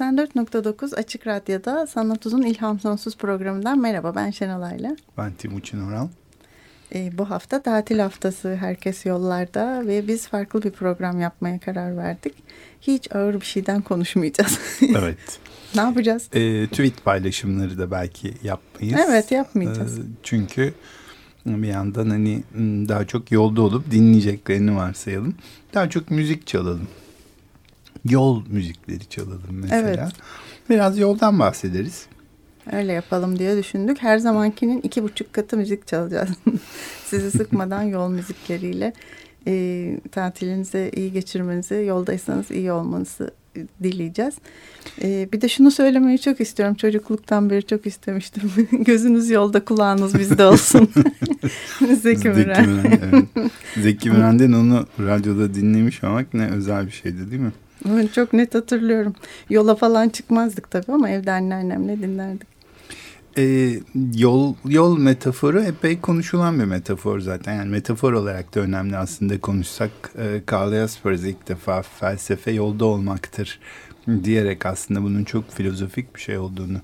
94.9 Açık Radyo'da Sanat Uzun İlham Sonsuz programından merhaba ben Şenolay'la. Ben Timuçin Oral. E, bu hafta tatil haftası herkes yollarda ve biz farklı bir program yapmaya karar verdik. Hiç ağır bir şeyden konuşmayacağız. evet. ne yapacağız? E, tweet paylaşımları da belki yapmayız. Evet yapmayacağız. E, çünkü bir yandan hani daha çok yolda olup dinleyeceklerini varsayalım. Daha çok müzik çalalım yol müzikleri çalalım mesela. Evet. Biraz yoldan bahsederiz. Öyle yapalım diye düşündük. Her zamankinin iki buçuk katı müzik çalacağız. Sizi sıkmadan yol müzikleriyle e, tatilinizi iyi geçirmenizi, yoldaysanız iyi olmanızı dileyeceğiz. E, bir de şunu söylemeyi çok istiyorum. Çocukluktan beri çok istemiştim. Gözünüz yolda, kulağınız bizde olsun. Zeki Müren. Zeki Müren, evet. Müren'den onu radyoda dinlemiş olmak ne özel bir şeydi değil mi? Çok net hatırlıyorum. Yola falan çıkmazdık tabii ama evde anneannemle dinlerdik. Ee, yol yol metaforu epey konuşulan bir metafor zaten. Yani metafor olarak da önemli aslında konuşsak. E, Karl Jaspers ilk defa felsefe yolda olmaktır diyerek aslında bunun çok filozofik bir şey olduğunu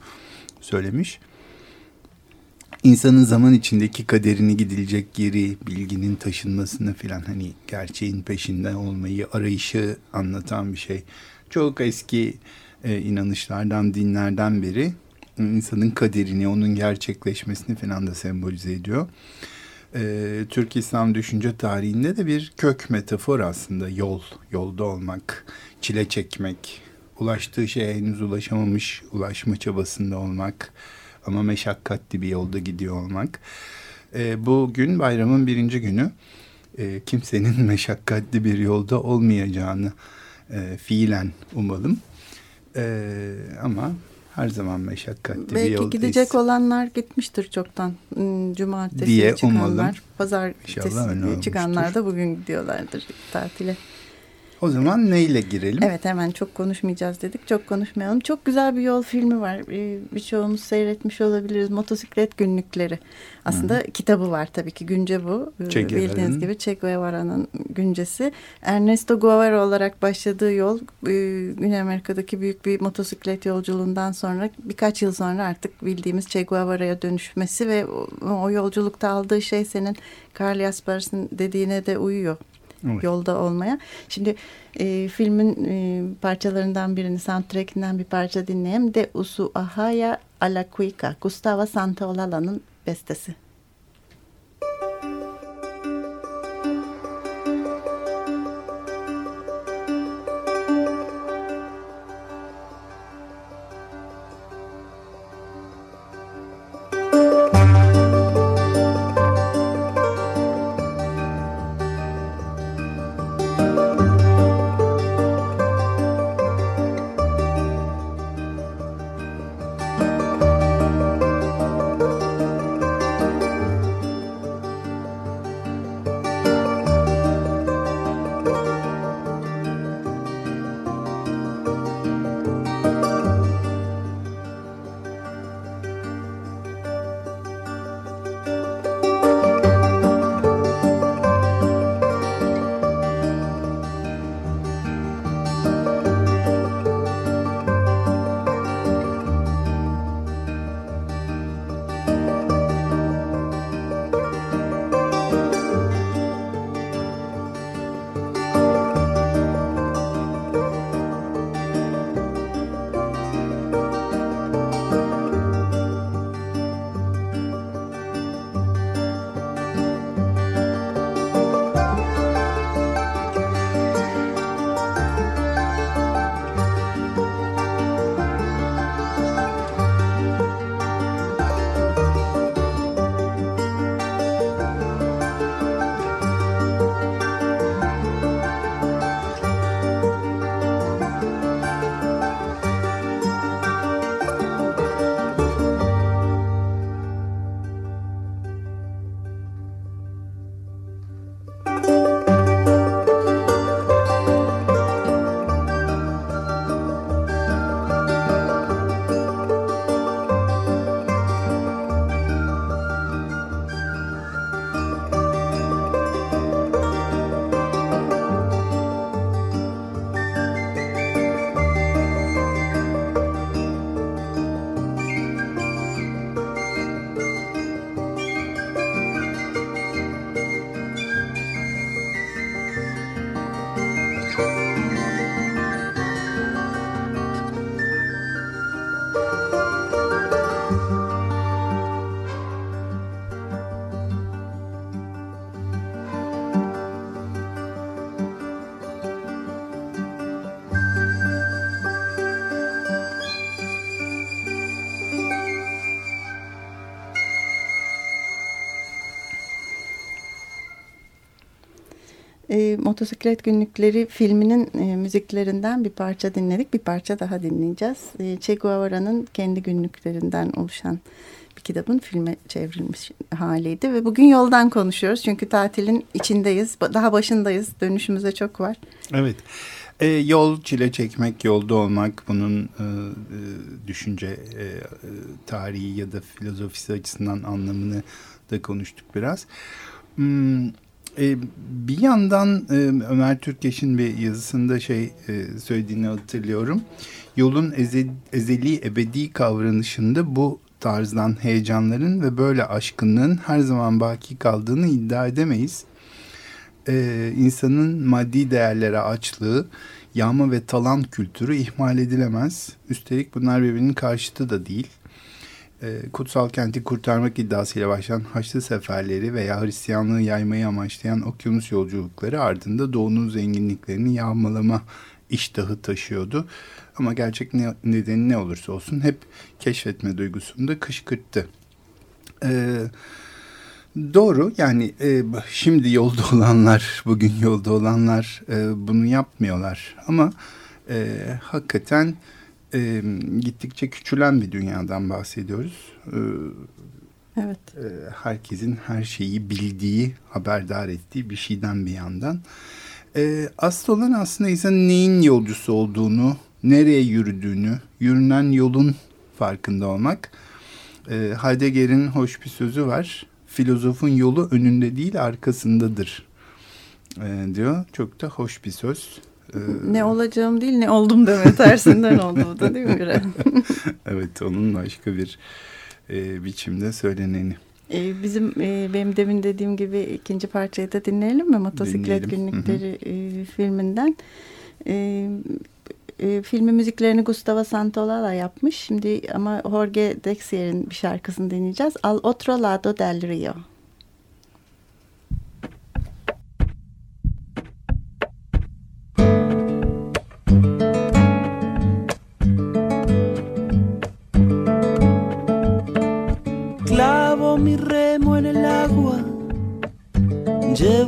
söylemiş insanın zaman içindeki kaderini gidilecek yeri, bilginin taşınmasını filan hani gerçeğin peşinde olmayı, arayışı anlatan bir şey. Çok eski e, inanışlardan, dinlerden beri insanın kaderini, onun gerçekleşmesini filan da sembolize ediyor. E, Türk İslam düşünce tarihinde de bir kök metafor aslında yol, yolda olmak, çile çekmek, ulaştığı şeye henüz ulaşamamış, ulaşma çabasında olmak, ama meşakkatli bir yolda gidiyor olmak. E, bugün bayramın birinci günü e, kimsenin meşakkatli bir yolda olmayacağını e, fiilen umalım. E, ama her zaman meşakkatli Belki bir yoldayız. Belki gidecek olanlar gitmiştir çoktan. Hmm, cumartesi diye çıkanlar, umalım. pazar çıkanlar da bugün gidiyorlardır tatile. O zaman neyle girelim? Evet hemen çok konuşmayacağız dedik. Çok konuşmayalım. Çok güzel bir yol filmi var. Ee, birçoğumuz seyretmiş olabiliriz. Motosiklet günlükleri. Aslında Hı. kitabı var tabii ki. Günce bu. Ee, Bildiğiniz gibi Che Guevara'nın güncesi. Ernesto Guevara olarak başladığı yol e, Güney Amerika'daki büyük bir motosiklet yolculuğundan sonra birkaç yıl sonra artık bildiğimiz Che Guevara'ya dönüşmesi ve o, o yolculukta aldığı şey senin Carl Jaspers'ın dediğine de uyuyor evet. yolda olmaya. Şimdi e, filmin e, parçalarından birini, soundtrackinden bir parça dinleyelim. De Usu Ahaya Alacuica, Gustavo Santaolalla'nın bestesi. E, Motosiklet Günlükleri filminin e, müziklerinden bir parça dinledik. Bir parça daha dinleyeceğiz. E, Che Guevara'nın kendi günlüklerinden oluşan bir kitabın filme çevrilmiş haliydi. Ve bugün yoldan konuşuyoruz. Çünkü tatilin içindeyiz. Daha başındayız. Dönüşümüze çok var. Evet. E, yol çile çekmek, yolda olmak bunun e, e, düşünce e, tarihi ya da filozofisi açısından anlamını da konuştuk biraz. Hmm, e, bir yandan e, Ömer Türkeş'in bir yazısında şey e, söylediğini hatırlıyorum. Yolun eze, ezeli ebedi kavranışında bu tarzdan heyecanların ve böyle aşkınlığın her zaman baki kaldığını iddia edemeyiz. Ee, insanın maddi değerlere açlığı, yağma ve talan kültürü ihmal edilemez. Üstelik bunlar birbirinin karşıtı da değil. Ee, kutsal kenti kurtarmak iddiasıyla başlayan Haçlı seferleri veya Hristiyanlığı yaymayı amaçlayan okyanus yolculukları ardında doğunun zenginliklerini yağmalama iştahı taşıyordu. Ama gerçek ne, nedeni ne olursa olsun hep keşfetme duygusunu da kışkırttı. Ee, doğru yani e, şimdi yolda olanlar, bugün yolda olanlar e, bunu yapmıyorlar. Ama e, hakikaten e, gittikçe küçülen bir dünyadan bahsediyoruz. E, evet. E, herkesin her şeyi bildiği, haberdar ettiği bir şeyden bir yandan. E, asıl olan aslında insanın neyin yolcusu olduğunu nereye yürüdüğünü, yürünen yolun farkında olmak. E, Heidegger'in hoş bir sözü var. Filozofun yolu önünde değil arkasındadır e, diyor. Çok da hoş bir söz. Ee, ne olacağım değil ne oldum deme tersinden oldu da değil mi evet onun başka bir e, biçimde söyleneni. Ee, bizim e, benim demin dediğim gibi ikinci parçayı da dinleyelim mi? Motosiklet dinleyelim. Günlükleri E, filminden. E, e, filmin müziklerini Gustavo Santaolalla yapmış. Şimdi ama Jorge Drexler'in bir şarkısını dinleyeceğiz. Al otro lado del río.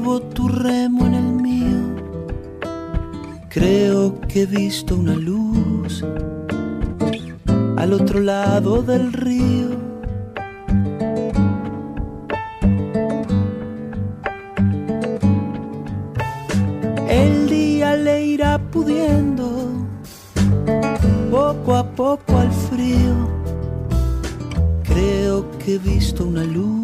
Tu remo en el Creo que he visto una luz al otro lado del río. El día le irá pudiendo poco a poco al frío. Creo que he visto una luz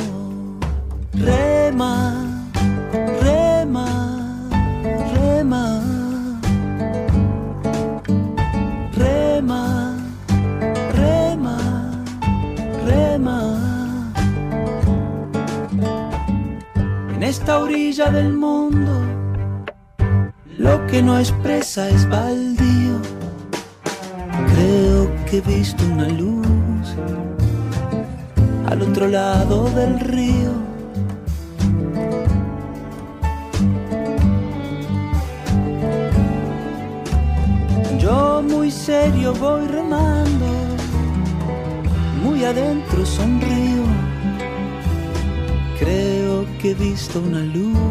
Expresa es baldío. Creo que he visto una luz al otro lado del río. Yo muy serio voy remando, muy adentro sonrío. Creo que he visto una luz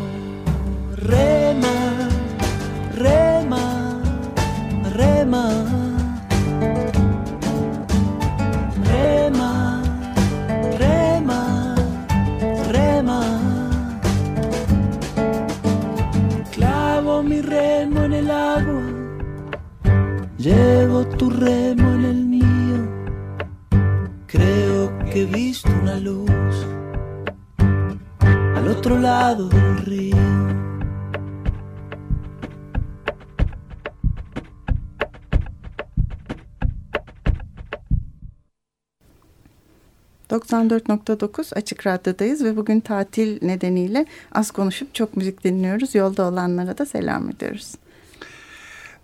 Rema, rema, rema. Rema, rema, rema. Clavo mi remo en el agua. Llevo tu remo en el mío. Creo que he visto una luz al otro lado del río. 94.9 Açık Radyo'dayız ve bugün tatil nedeniyle az konuşup çok müzik dinliyoruz. Yolda olanlara da selam ediyoruz.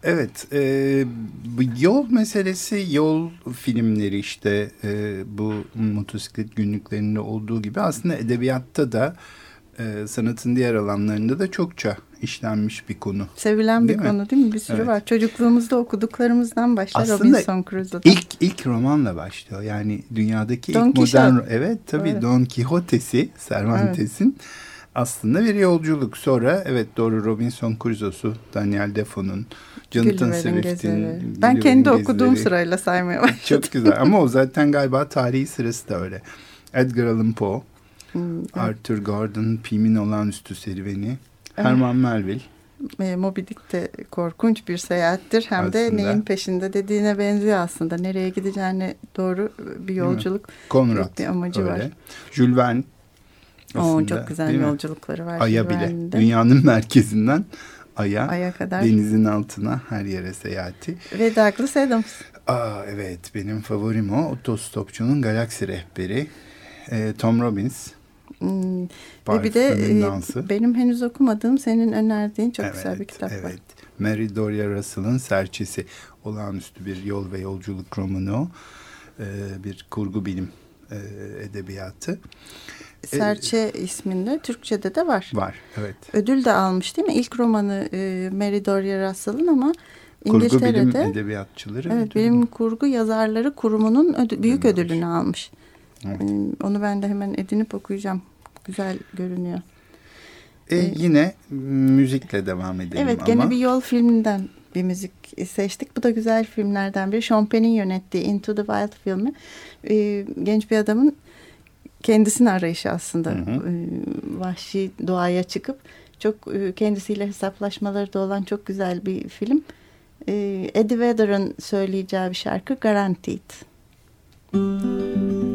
Evet, e, yol meselesi, yol filmleri işte e, bu motosiklet günlüklerinde olduğu gibi aslında edebiyatta da e, sanatın diğer alanlarında da çokça işlenmiş bir konu. Sevilen bir mi? konu değil mi? Bir sürü evet. var. Çocukluğumuzda okuduklarımızdan başlar Aslında Robinson Crusoe'da. ilk ilk romanla başlıyor. Yani dünyadaki Don ilk Quixote. modern evet tabii evet. Don Quixote'si Cervantes'in evet. aslında bir yolculuk. Sonra evet doğru Robinson Crusoe'su Daniel Defoe'nun Jonathan Swift'in Ben kendi gezileri. okuduğum sırayla saymaya başladım. Çok güzel ama o zaten galiba tarihi sırası da öyle. Edgar Allan Poe, hmm, Arthur Gordon Pym'in olağanüstü serüveni. Herman Melville. E, Moby Dick de korkunç bir seyahattir. Hem aslında. de neyin peşinde dediğine benziyor aslında. Nereye gideceğine doğru bir yolculuk. Konrad bir amacı öyle. var. Jules Verne. Aslında, Oo, çok güzel yolculukları var. Ay'a bile. Dünyanın merkezinden Ay'a, Ay'a kadar. denizin altına her yere seyahati. Ve Douglas Adams. Aa, evet benim favorim o. Otostopçunun galaksi rehberi. E, Tom Robbins. Hmm. Ve bir de e, benim henüz okumadığım senin önerdiğin çok evet, güzel bir kitap evet. var. Mary Doria Russell'ın Serçesi. Olağanüstü bir yol ve yolculuk romanı. Ee, bir kurgu bilim e, edebiyatı. Serçe ee, isminde Türkçe'de de var. Var, evet. Ödül de almış değil mi? İlk romanı e, Mary Doria Russell'ın ama Kurgu bilim edebiyatçıları. Evet, bilim kurgu yazarları kurumunun ödü, büyük ödülünü almış. Evet. Ee, onu ben de hemen edinip okuyacağım. Güzel görünüyor. Ee, ee, yine müzikle devam edelim evet, ama. gene bir yol filminden bir müzik seçtik. Bu da güzel filmlerden biri. Sean Penn'in yönettiği Into the Wild filmi. Ee, genç bir adamın kendisini arayışı aslında. Hı hı. Ee, vahşi doğaya çıkıp çok e, kendisiyle hesaplaşmaları da olan çok güzel bir film. Ee, Eddie Vedder'ın söyleyeceği bir şarkı Guaranteed. Müzik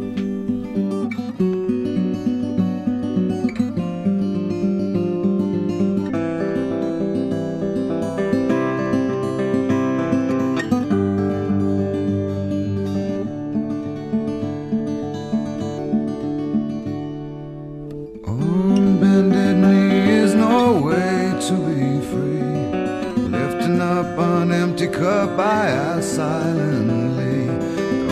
cup I ask silently.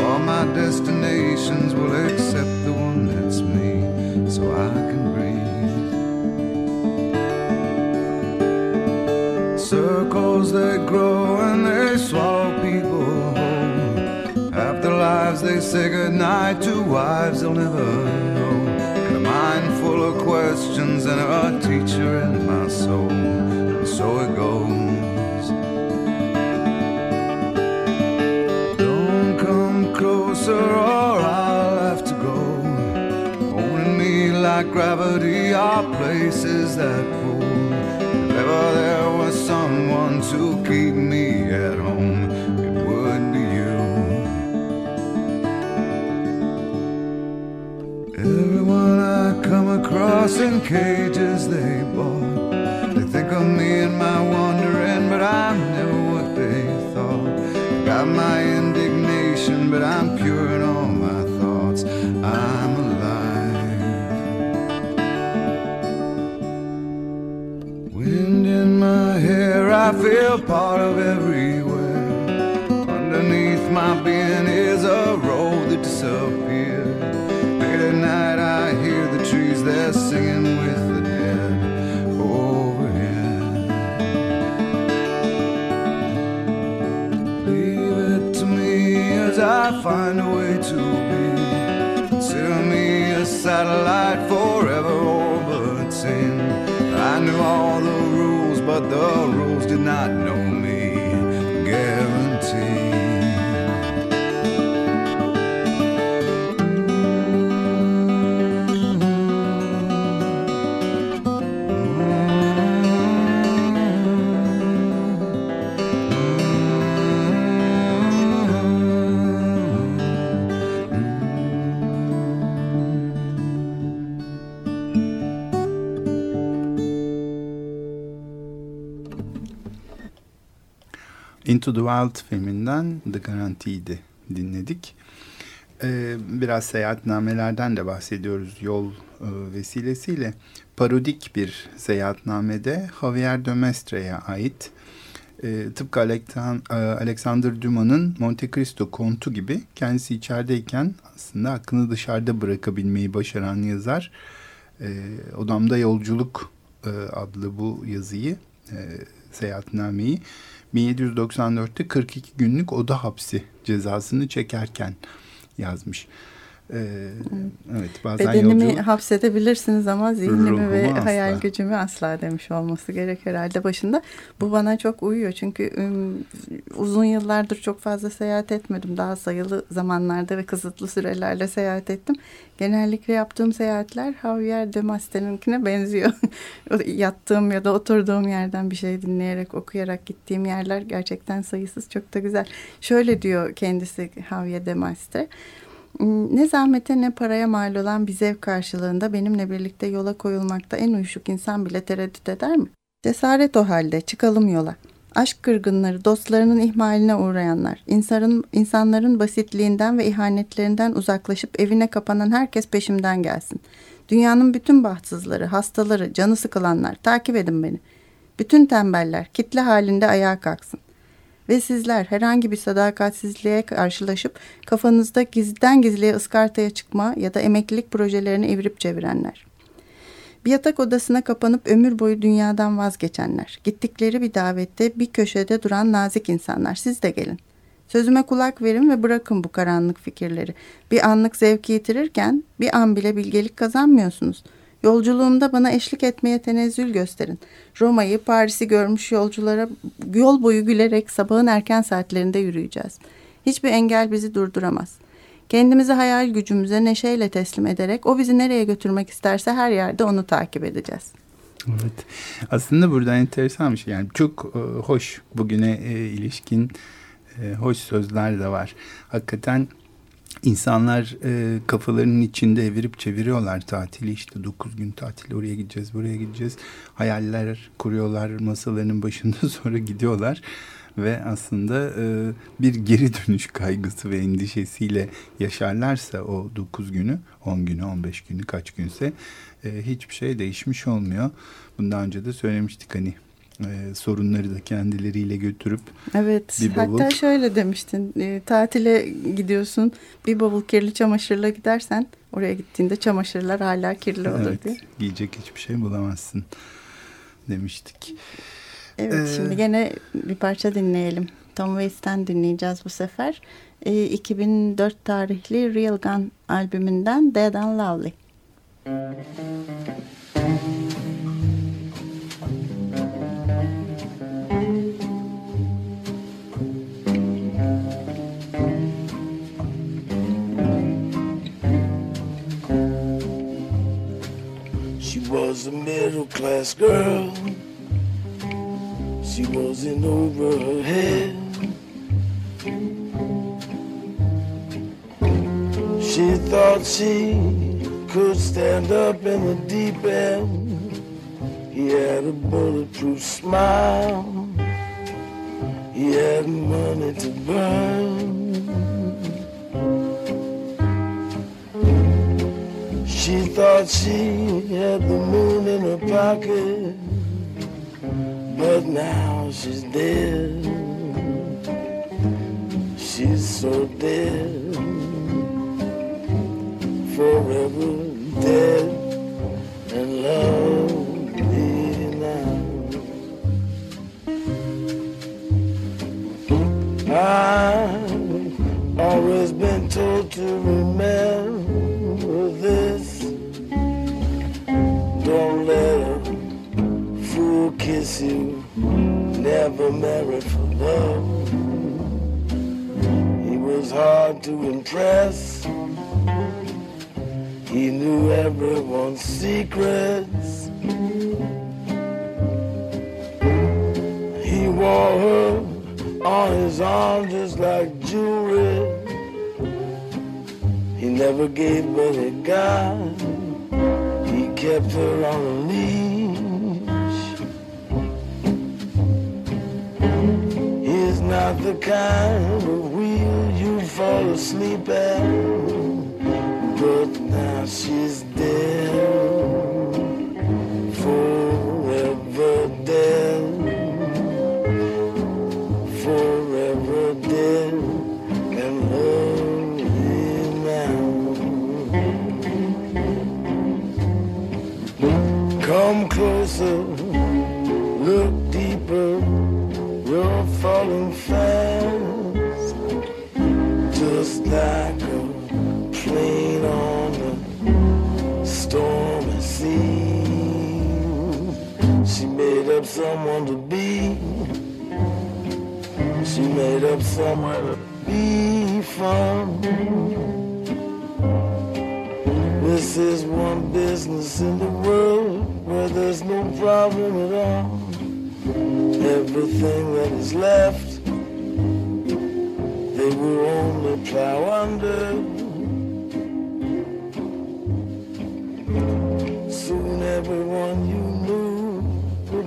All my destinations will accept the one that's me, so I can breathe. Circles they grow and they swallow people whole. Half their lives they say goodnight to wives they'll never know. And a mind full of questions and a teacher in my soul. And so it goes. Closer or I'll have to go. Holding me like gravity are places that pull. If ever there was someone to keep me at home, it would be you. Everyone I come across in cages they bought. They think of me and my wandering, but I'm I feel part of everywhere. Underneath my being is a road that disappeared. Late at night, I hear the trees, they're singing with the dead. Overhead. Leave it to me as I find a way to be. Consider me a satellite forever orbiting. I knew all the rules, did not know Into the Wild filminden The Guaranteed'i dinledik. Ee, biraz seyahatnamelerden de bahsediyoruz yol e, vesilesiyle. Parodik bir seyahatnamede Javier de Mestre'ye ait e, tıpkı e, Alexander Dumas'ın Monte Cristo kontu gibi kendisi içerideyken aslında aklını dışarıda bırakabilmeyi başaran yazar. E, Odamda Yolculuk e, adlı bu yazıyı, e, seyahatnameyi 1794'te 42 günlük oda hapsi cezasını çekerken yazmış. Ee, evet, bazen Bedenimi yolculuk... hapsedebilirsiniz ama zihnimi ve asla. hayal gücümü asla demiş olması gerek herhalde başında. Bu bana çok uyuyor çünkü uzun yıllardır çok fazla seyahat etmedim. Daha sayılı zamanlarda ve kısıtlı sürelerle seyahat ettim. Genellikle yaptığım seyahatler Javier de Master'inkine benziyor. Yattığım ya da oturduğum yerden bir şey dinleyerek, okuyarak gittiğim yerler gerçekten sayısız çok da güzel. Şöyle diyor kendisi Javier de Master. Ne zahmete ne paraya mal olan bir zevk karşılığında benimle birlikte yola koyulmakta en uyuşuk insan bile tereddüt eder mi? Cesaret o halde çıkalım yola. Aşk kırgınları, dostlarının ihmaline uğrayanlar, insanın, insanların basitliğinden ve ihanetlerinden uzaklaşıp evine kapanan herkes peşimden gelsin. Dünyanın bütün bahtsızları, hastaları, canı sıkılanlar takip edin beni. Bütün tembeller kitle halinde ayağa kalksın. Ve sizler herhangi bir sadakatsizliğe karşılaşıp kafanızda gizliden gizliye ıskartaya çıkma ya da emeklilik projelerini evirip çevirenler. Bir yatak odasına kapanıp ömür boyu dünyadan vazgeçenler. Gittikleri bir davette bir köşede duran nazik insanlar. Siz de gelin. Sözüme kulak verin ve bırakın bu karanlık fikirleri. Bir anlık zevki yitirirken bir an bile bilgelik kazanmıyorsunuz.'' Yolculuğumda bana eşlik etmeye tenezzül gösterin. Roma'yı, Paris'i görmüş yolculara yol boyu gülerek sabahın erken saatlerinde yürüyeceğiz. Hiçbir engel bizi durduramaz. Kendimizi hayal gücümüze neşeyle teslim ederek o bizi nereye götürmek isterse her yerde onu takip edeceğiz. Evet. Aslında burada enteresan bir şey. Yani çok e, hoş bugüne e, ilişkin e, hoş sözler de var. Hakikaten İnsanlar e, kafalarının içinde evirip çeviriyorlar tatili. İşte dokuz gün tatil oraya gideceğiz buraya gideceğiz. Hayaller kuruyorlar masalarının başında sonra gidiyorlar. Ve aslında e, bir geri dönüş kaygısı ve endişesiyle yaşarlarsa o dokuz günü on günü on beş günü kaç günse e, hiçbir şey değişmiş olmuyor. Bundan önce de söylemiştik hani e, sorunları da kendileriyle götürüp evet bir bavul... hatta şöyle demiştin e, tatile gidiyorsun bir bavul kirli çamaşırla gidersen oraya gittiğinde çamaşırlar hala kirli olur evet, diye. Giyecek hiçbir şey bulamazsın demiştik. Evet ee, şimdi gene bir parça dinleyelim. Tom Waits'ten dinleyeceğiz bu sefer. E, 2004 tarihli Real Gun albümünden Dead and Lovely. Was a middle class girl. She was in over her head. She thought she could stand up in the deep end. He had a bulletproof smile. He had money to burn. She thought she had the moon in her pocket, but now she's dead. She's so dead, forever dead, and lonely now. I've always been told to remember kiss you. Never married for love. He was hard to impress. He knew everyone's secrets. He wore her on his arm just like jewelry. He never gave but he got kept her on a leash. Not the kind of wheel you fall asleep at, but now she's dead, forever dead, forever dead, and lonely now. Come closer, someone to be. She made up somewhere to be from. This is one business in the world where there's no problem at all. Everything that is left, they will only plow under.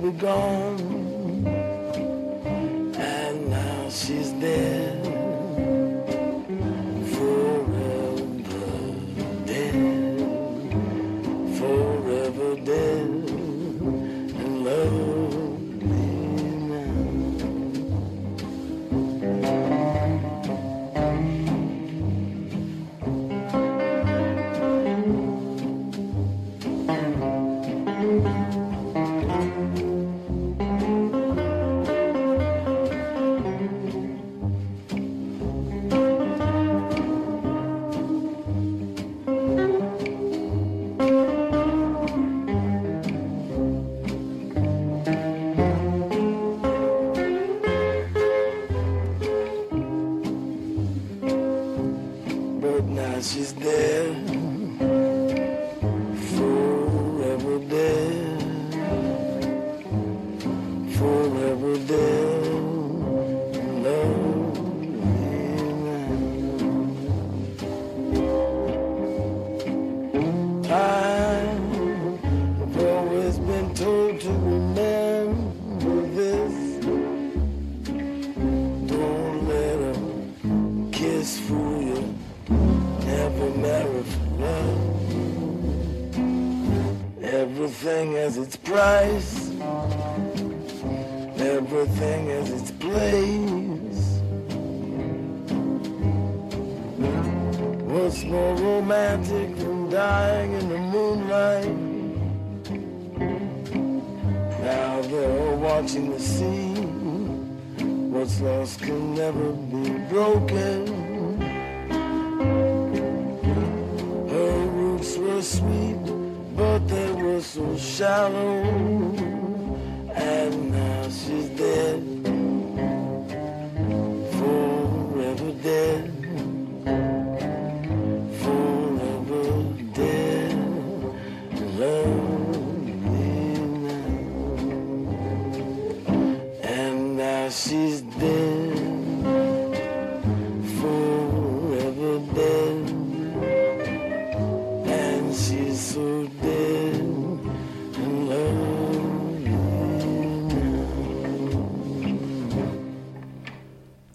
Be gone, and now she's dead. Now watching the sea. What's lost can never be broken. Her roots were sweet, but they were so shallow.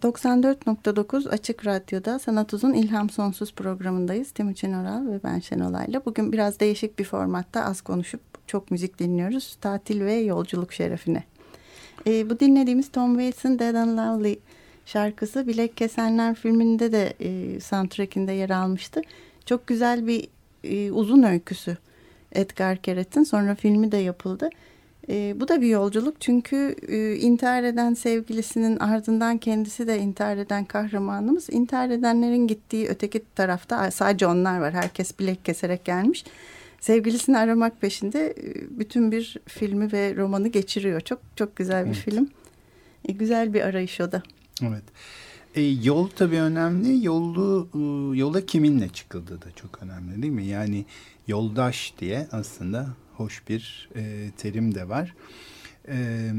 94.9 Açık Radyo'da Sanat Uzun İlham Sonsuz programındayız. Timuçin Oral ve ben Şenolay'la. Bugün biraz değişik bir formatta az konuşup çok müzik dinliyoruz. Tatil ve yolculuk şerefine. Ee, bu dinlediğimiz Tom Waits'in Dead and Lovely şarkısı Bilek Kesenler filminde de e, soundtrackinde yer almıştı. Çok güzel bir e, uzun öyküsü Edgar Keret'in. Sonra filmi de yapıldı. E, bu da bir yolculuk çünkü e, intihar eden sevgilisinin ardından kendisi de intihar eden kahramanımız. İntihar edenlerin gittiği öteki tarafta sadece onlar var. Herkes bilek keserek gelmiş. Sevgilisini aramak peşinde e, bütün bir filmi ve romanı geçiriyor. Çok çok güzel bir Evet. film. E, güzel bir arayış o da. Evet. E, yol tabii önemli. Yolu yola kiminle çıkıldığı da çok önemli değil mi? Yani yoldaş diye aslında hoş bir e, terim de var. E,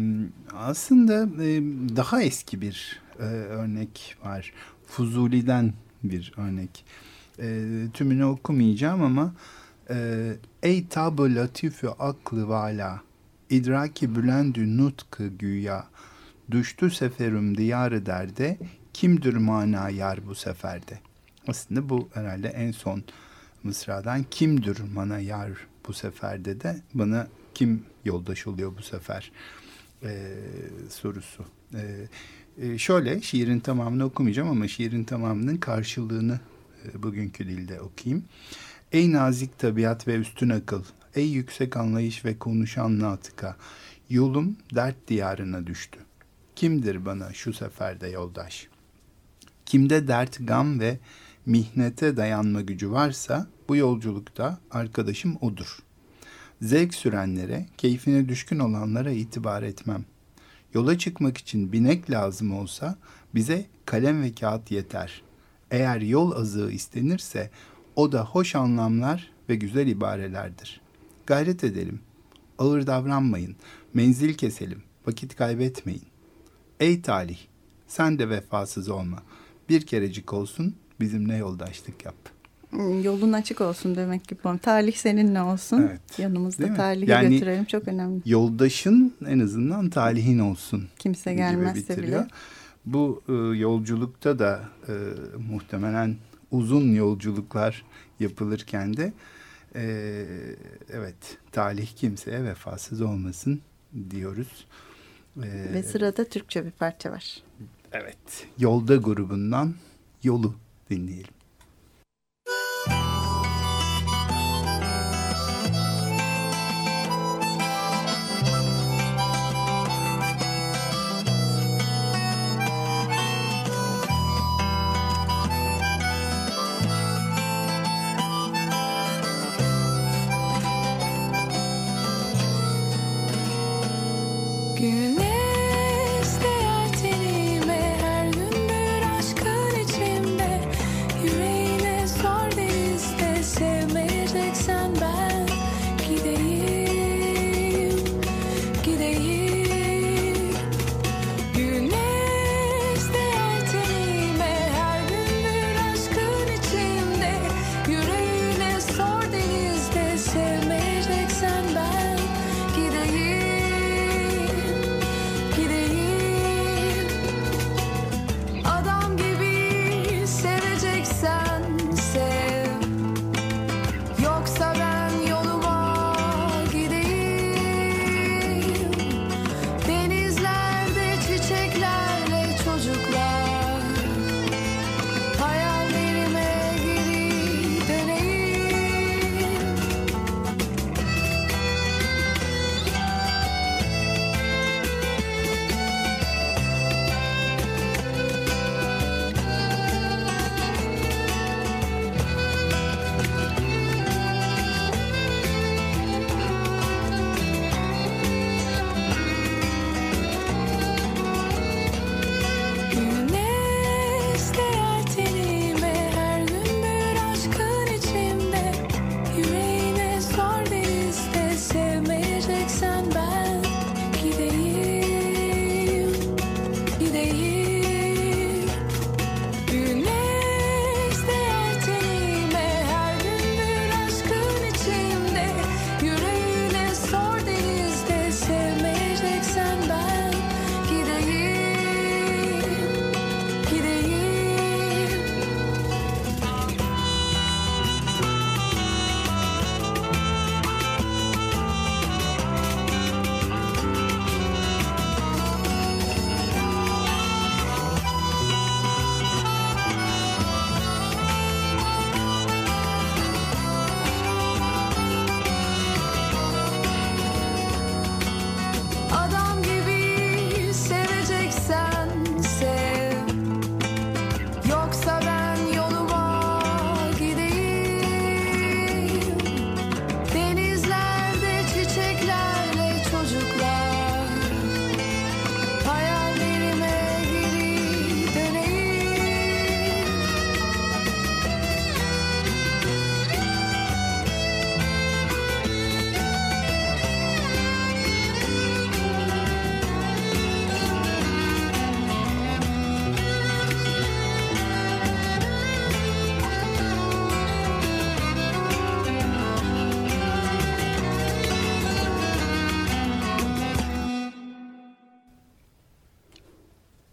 aslında e, daha eski bir e, örnek var. Fuzuli'den bir örnek. E, tümünü okumayacağım ama e, Ey tabı latifü aklı vala idraki bülendü nutkı güya Düştü seferim diyarı derde, kimdir mana yar bu seferde? Aslında bu herhalde en son mısradan kimdir mana yar bu seferde de bana kim yoldaş oluyor bu sefer e, sorusu. E, e, şöyle şiirin tamamını okumayacağım ama şiirin tamamının karşılığını e, bugünkü dilde okuyayım. Ey nazik tabiat ve üstün akıl, ey yüksek anlayış ve konuşan natıka, yolum dert diyarına düştü. Kimdir bana şu seferde yoldaş? Kimde dert, gam ve mihnete dayanma gücü varsa bu yolculukta arkadaşım odur. Zevk sürenlere, keyfine düşkün olanlara itibar etmem. Yola çıkmak için binek lazım olsa bize kalem ve kağıt yeter. Eğer yol azığı istenirse o da hoş anlamlar ve güzel ibarelerdir. Gayret edelim. Ağır davranmayın. Menzil keselim. Vakit kaybetmeyin. Ey talih, sen de vefasız olma. Bir kerecik olsun bizimle yoldaşlık yap. Yolun açık olsun demek ki. Talih seninle olsun. Evet. Yanımızda talihi yani, götürelim. Çok önemli. Yoldaşın en azından talihin olsun. Kimse gelmezse bile. Bu e, yolculukta da e, muhtemelen uzun yolculuklar yapılırken de e, evet talih kimseye vefasız olmasın diyoruz. E, Ve sırada Türkçe bir parça var. Evet. Yolda grubundan Yolu dinleyelim.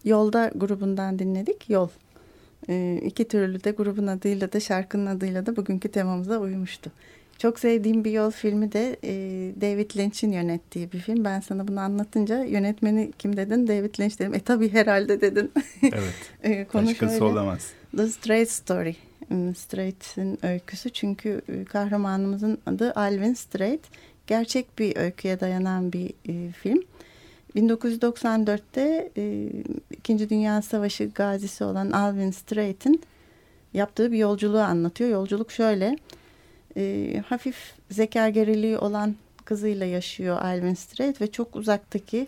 Yolda grubundan dinledik. Yol. E, iki türlü de grubun adıyla da şarkının adıyla da bugünkü temamıza uymuştu. Çok sevdiğim bir yol filmi de e, David Lynch'in yönettiği bir film. Ben sana bunu anlatınca yönetmeni kim dedin? David Lynch dedim. E tabii herhalde dedin. Evet. e, Başkası şöyle. olamaz. The Straight Story. Hmm, Straight'in öyküsü çünkü e, kahramanımızın adı Alvin Straight. Gerçek bir öyküye dayanan bir e, film. 1994'te e, İkinci Dünya Savaşı gazisi olan Alvin Straight'in yaptığı bir yolculuğu anlatıyor. Yolculuk şöyle e, hafif zeka geriliği olan kızıyla yaşıyor Alvin Strait ve çok uzaktaki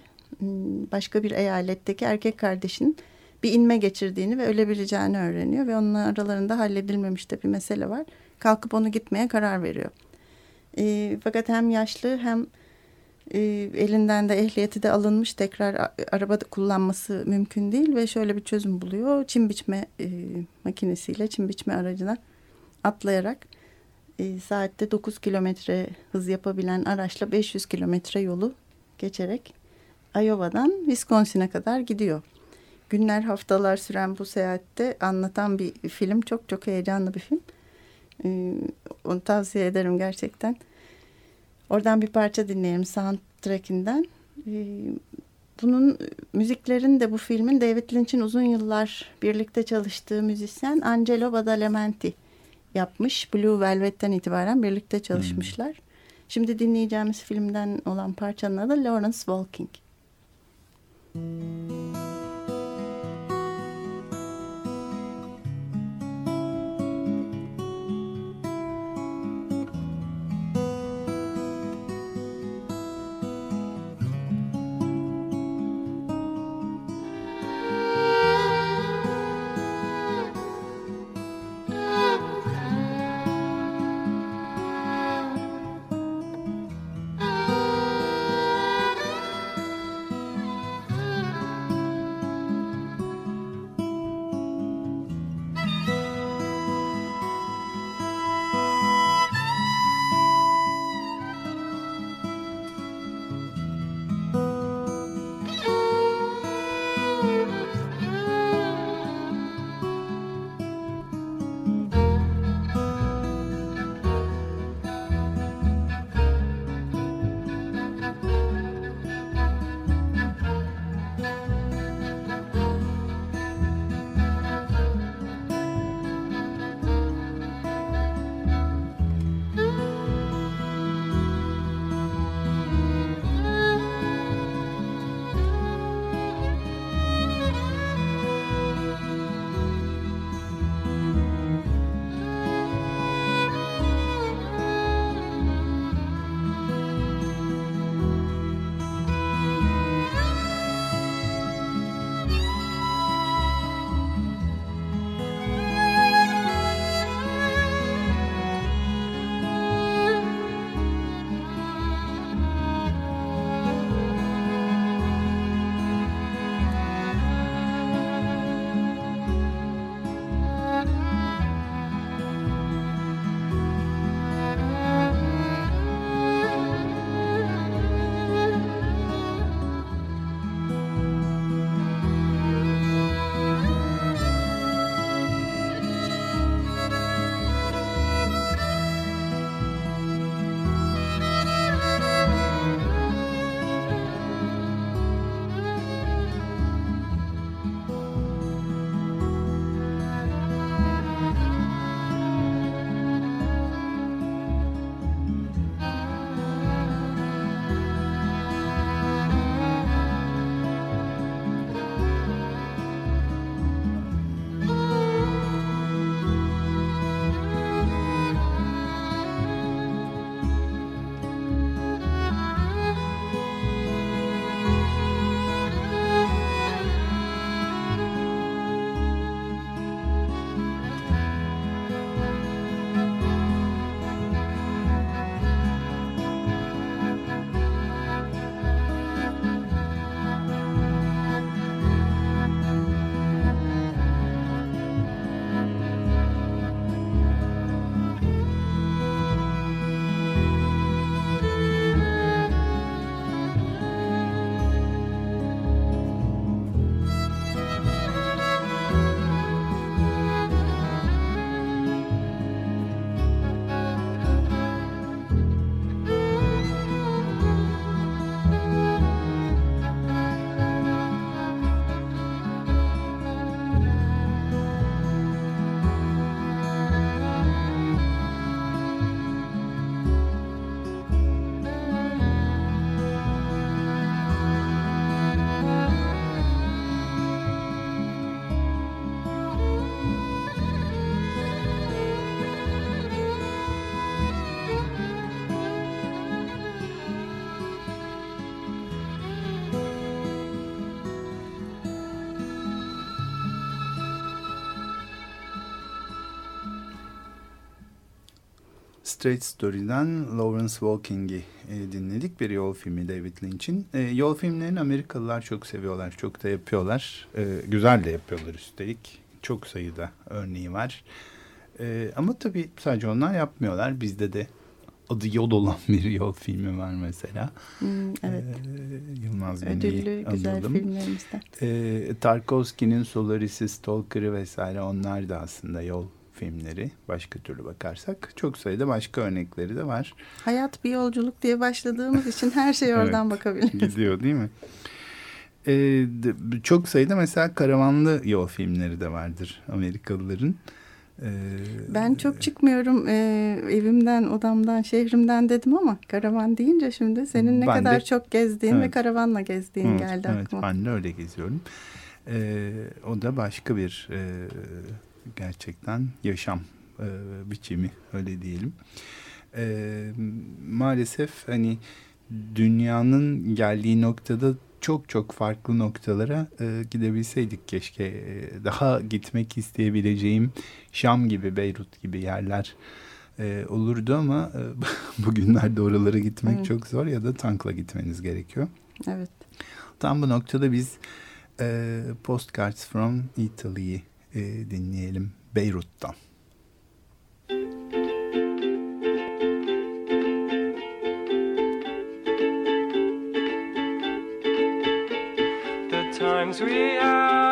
başka bir eyaletteki erkek kardeşinin bir inme geçirdiğini ve ölebileceğini öğreniyor ve onun aralarında halledilmemiş de bir mesele var. Kalkıp onu gitmeye karar veriyor. E, fakat hem yaşlı hem e, elinden de ehliyeti de alınmış tekrar araba kullanması mümkün değil ve şöyle bir çözüm buluyor. Çim biçme e, makinesiyle çim biçme aracına atlayarak e, saatte 9 kilometre hız yapabilen araçla 500 kilometre yolu geçerek Iowa'dan Wisconsin'e kadar gidiyor. Günler haftalar süren bu seyahatte anlatan bir film. Çok çok heyecanlı bir film. E, onu tavsiye ederim gerçekten. Oradan bir parça dinleyelim soundtrackinden. E, bunun müziklerini de bu filmin David Lynch'in uzun yıllar birlikte çalıştığı müzisyen Angelo Badalamenti yapmış. Blue Velvet'ten itibaren birlikte çalışmışlar. Hmm. Şimdi dinleyeceğimiz filmden olan parçanın adı Lawrence Walking. Müzik Straight Story'den Lawrence Walking'i e, dinledik. Bir yol filmi David Lynch'in. E, yol filmlerini Amerikalılar çok seviyorlar. Çok da yapıyorlar. E, güzel de yapıyorlar üstelik. Çok sayıda örneği var. E, ama tabii sadece onlar yapmıyorlar. Bizde de adı yol olan bir yol filmi var mesela. Hmm, evet. Ee, Yılmaz Ödüllü güzel anladım. filmlerimizden. Ee, Tarkovski'nin Solaris'i, Stalker'ı vesaire onlar da aslında yol filmleri başka türlü bakarsak. Çok sayıda başka örnekleri de var. Hayat bir yolculuk diye başladığımız için her şey oradan evet, bakabiliriz. Gidiyor değil mi? Ee, çok sayıda mesela karavanlı yol filmleri de vardır Amerikalıların. Ee, ben çok çıkmıyorum e, evimden, odamdan, şehrimden dedim ama karavan deyince şimdi senin ne kadar de, çok gezdiğin evet. ve karavanla gezdiğin evet, geldi evet, aklıma. Evet ben de öyle geziyorum. Ee, o da başka bir e, gerçekten yaşam e, biçimi öyle diyelim. E, maalesef hani dünyanın geldiği noktada çok çok farklı noktalara e, gidebilseydik keşke. E, daha gitmek isteyebileceğim Şam gibi, Beyrut gibi yerler e, olurdu ama e, bugünlerde oralara gitmek evet. çok zor ya da tankla gitmeniz gerekiyor. Evet. Tam bu noktada biz e, Postcards from Italy'yi e, dinleyelim Beyrut'tan. times we had.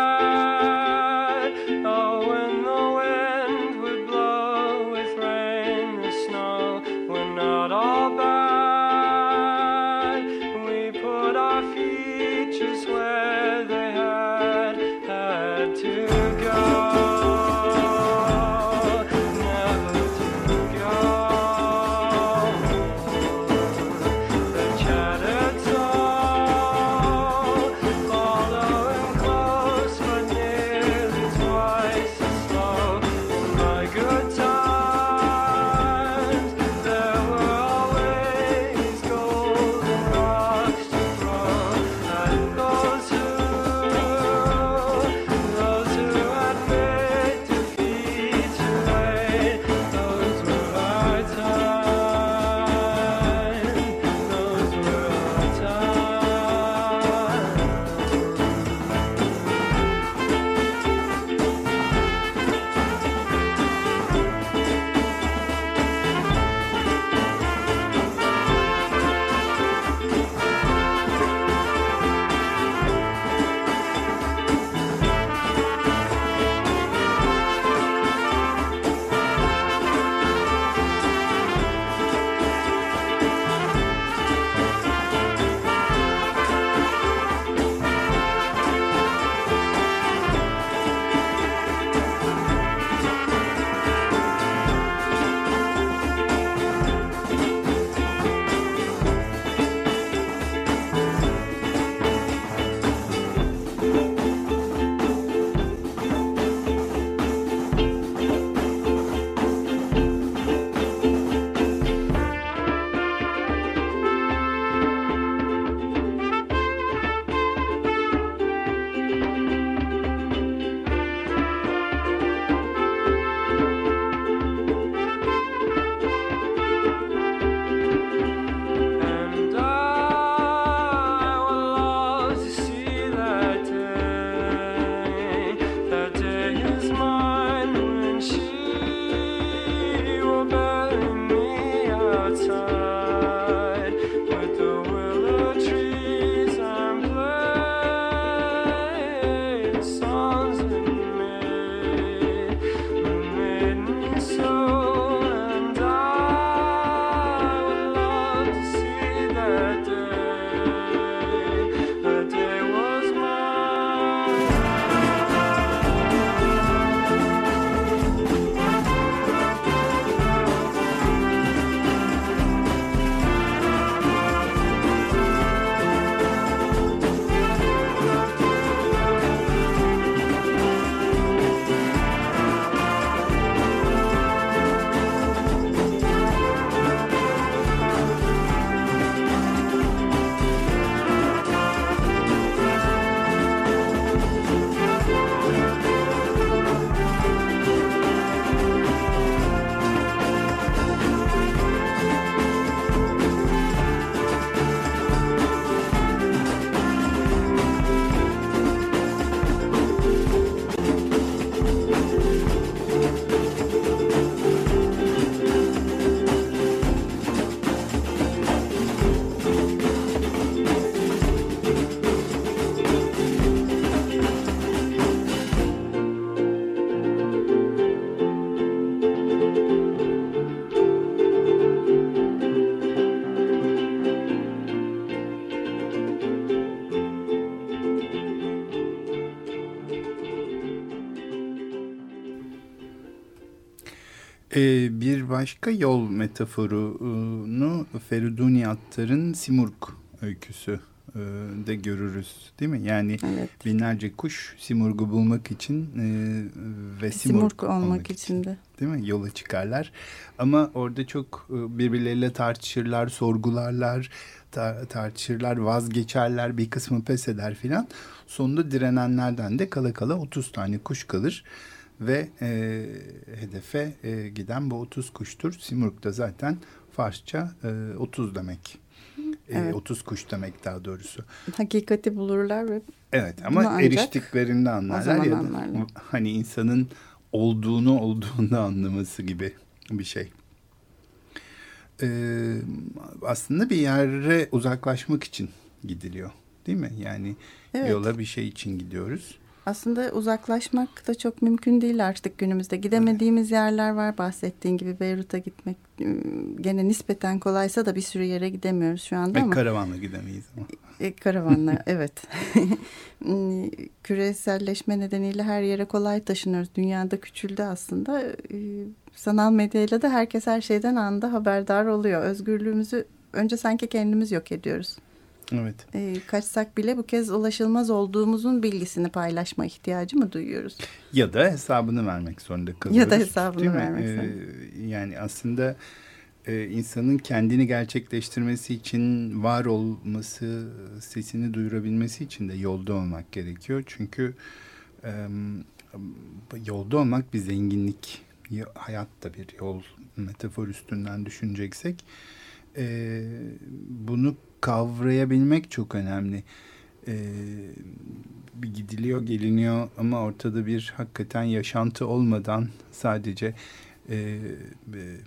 Başka yol metaforunu Feriduni Attar'ın Simurg öyküsü e, de görürüz değil mi? Yani evet. binlerce kuş Simurg'u bulmak için e, ve Simurg, Simurg olmak, olmak için de. Değil mi? Yola çıkarlar. Ama orada çok e, birbirleriyle tartışırlar, sorgularlar, tartışırlar, vazgeçerler, bir kısmı pes eder filan. Sonunda direnenlerden de kala kala 30 tane kuş kalır ve e, hedefe e, giden bu 30 kuştur. Simurg da zaten Farsça e, 30 demek. E, evet. 30 kuş demek daha doğrusu. Hakikati bulurlar ve Evet ama eriştiklerinde anlarlar ya da anlarlar. hani insanın olduğunu olduğunda anlaması gibi bir şey. Ee, aslında bir yere uzaklaşmak için gidiliyor değil mi? Yani evet. yola bir şey için gidiyoruz. Aslında uzaklaşmak da çok mümkün değil artık günümüzde. Gidemediğimiz yerler var bahsettiğin gibi Beyrut'a gitmek gene nispeten kolaysa da bir sürü yere gidemiyoruz şu anda Ve ama. karavanla gidemeyiz ama. E, karavanla evet. Küreselleşme nedeniyle her yere kolay taşınıyoruz. Dünyada küçüldü aslında. E, sanal medyayla da herkes her şeyden anda haberdar oluyor. Özgürlüğümüzü önce sanki kendimiz yok ediyoruz. Evet. E, kaçsak bile bu kez ulaşılmaz olduğumuzun bilgisini paylaşma ihtiyacı mı duyuyoruz? Ya da hesabını vermek zorunda kalıyoruz. Ya da hesabını vermek zorunda. Ee, yani aslında e, insanın kendini gerçekleştirmesi için var olması, sesini duyurabilmesi için de yolda olmak gerekiyor. Çünkü e, yolda olmak bir zenginlik. Hayat da bir yol metafor üstünden düşüneceksek. E, bunu kavrayabilmek çok önemli. Ee, bir gidiliyor geliniyor ama ortada bir hakikaten yaşantı olmadan sadece e, e,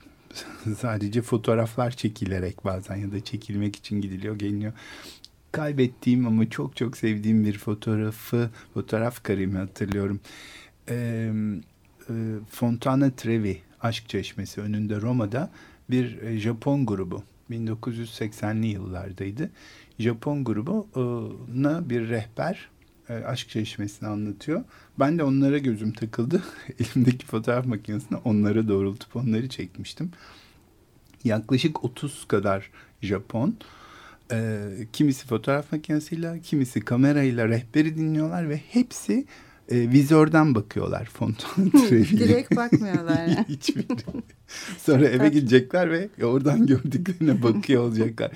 sadece fotoğraflar çekilerek bazen ya da çekilmek için gidiliyor geliniyor. Kaybettiğim ama çok çok sevdiğim bir fotoğrafı fotoğraf karemi hatırlıyorum. Ee, e, Fontana Trevi Aşk Çeşmesi önünde Roma'da bir e, Japon grubu 1980'li yıllardaydı. Japon grubuna bir rehber e, aşk çeşmesini anlatıyor. Ben de onlara gözüm takıldı. Elimdeki fotoğraf makinesine onlara doğrultup onları çekmiştim. Yaklaşık 30 kadar Japon. E, kimisi fotoğraf makinesiyle, kimisi kamerayla rehberi dinliyorlar ve hepsi e, vizörden bakıyorlar fontan Direkt bakmıyorlar. Hiçbir. Sonra eve gidecekler ve oradan gördüklerine bakıyor olacaklar.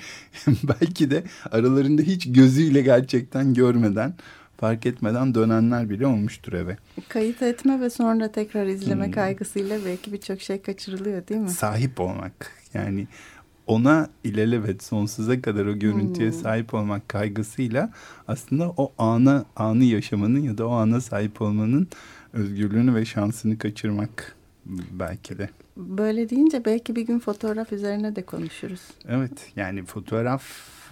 Belki de aralarında hiç gözüyle gerçekten görmeden fark etmeden dönenler bile olmuştur eve. Kayıt etme ve sonra tekrar izleme hmm. kaygısıyla belki birçok şey kaçırılıyor değil mi? Sahip olmak yani ona ilelebet sonsuza kadar o görüntüye hmm. sahip olmak kaygısıyla aslında o ana anı yaşamanın ya da o ana sahip olmanın özgürlüğünü ve şansını kaçırmak belki de. Böyle deyince belki bir gün fotoğraf üzerine de konuşuruz. Evet yani fotoğraf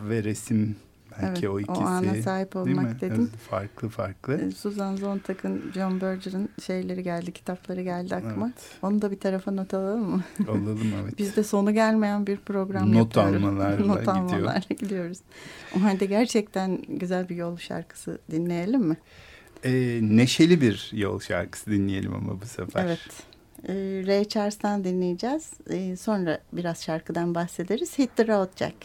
ve resim Belki evet, o ikisi. O ana sahip olmak dedim. Farklı farklı. Ee, Susan Sontag'ın, John Berger'ın şeyleri geldi, kitapları geldi aklıma. Evet. Onu da bir tarafa not alalım mı? Alalım evet. Biz de sonu gelmeyen bir program not yapıyoruz. Almalarla not almalarla gidiyoruz. O halde gerçekten güzel bir yol şarkısı dinleyelim mi? Ee, neşeli bir yol şarkısı dinleyelim ama bu sefer. Evet. Ee, Ray Charles'tan dinleyeceğiz. Ee, sonra biraz şarkıdan bahsederiz. Hit the Road Jack.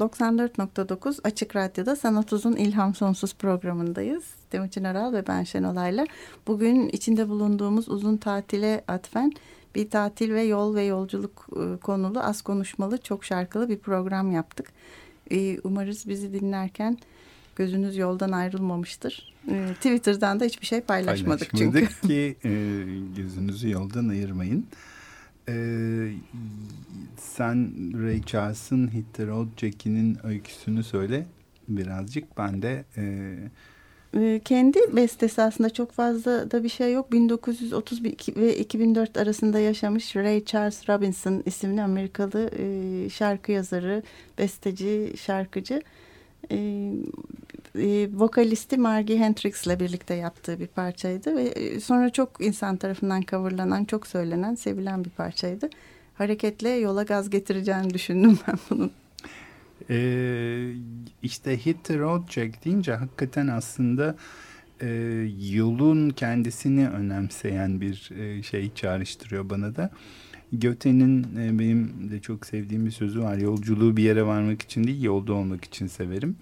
94.9 Açık Radyo'da Sanat Uzun İlham Sonsuz programındayız. Timuçin Aral ve ben Şenolay'la. Bugün içinde bulunduğumuz uzun tatile atfen bir tatil ve yol ve yolculuk e, konulu az konuşmalı çok şarkılı bir program yaptık. E, umarız bizi dinlerken gözünüz yoldan ayrılmamıştır. E, Twitter'dan da hiçbir şey paylaşmadık, paylaşmadık çünkü. ki gözünüzü yoldan ayırmayın. Ee, sen Ray Charles'ın Hit the Road Jackie'nin öyküsünü söyle birazcık. Ben de... E... Ee, kendi bestesi aslında çok fazla da bir şey yok. 1930 ve 2004 arasında yaşamış Ray Charles Robinson isimli Amerikalı e, şarkı yazarı, besteci, şarkıcı. E, vokalisti Margie Hendrix ile birlikte yaptığı bir parçaydı ve e, sonra çok insan tarafından coverlanan, çok söylenen, sevilen bir parçaydı. Hareketle yola gaz getireceğini düşündüm ben bunun. Ee, işte Hit the Road Jack deyince hakikaten aslında e, yolun kendisini önemseyen bir e, şey çağrıştırıyor bana da. Göte'nin e, benim de çok sevdiğim bir sözü var. Yolculuğu bir yere varmak için değil, yolda olmak için severim.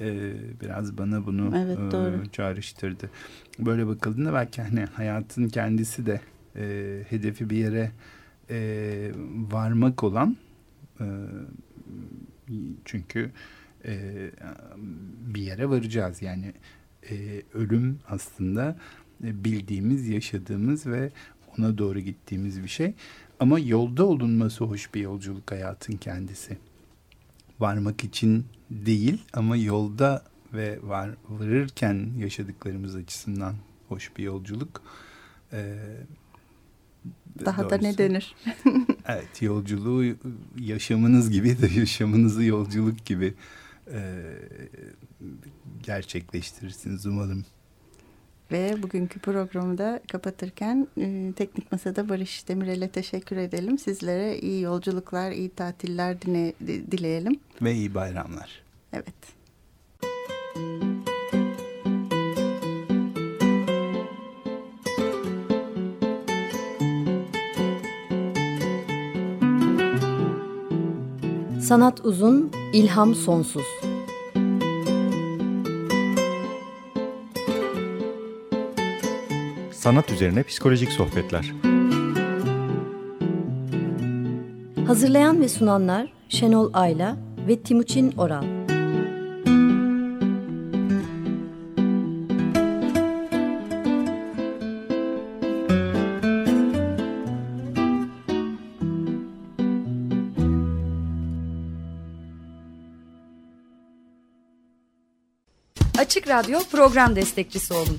E, biraz bana bunu evet, doğru. e, çağrıştırdı. Böyle bakıldığında belki hani hayatın kendisi de e, hedefi bir yere e, varmak olan e, çünkü e, bir yere varacağız. Yani e, ölüm aslında bildiğimiz, yaşadığımız ve ona doğru gittiğimiz bir şey. Ama yolda olunması hoş bir yolculuk hayatın kendisi. Varmak için değil ama yolda ve var, varırken yaşadıklarımız açısından hoş bir yolculuk. Ee, Daha doğrusu. da ne denir? evet yolculuğu yaşamınız gibi de yaşamınızı yolculuk gibi e, gerçekleştirirsiniz umarım. Ve bugünkü programı da kapatırken e, Teknik Masa'da Barış Demirel'e teşekkür edelim. Sizlere iyi yolculuklar, iyi tatiller dine, dileyelim. Ve iyi bayramlar. Evet. Sanat uzun, ilham sonsuz. Sanat üzerine psikolojik sohbetler. Hazırlayan ve sunanlar Şenol Ayla ve Timuçin Oral. Açık Radyo program destekçisi olun.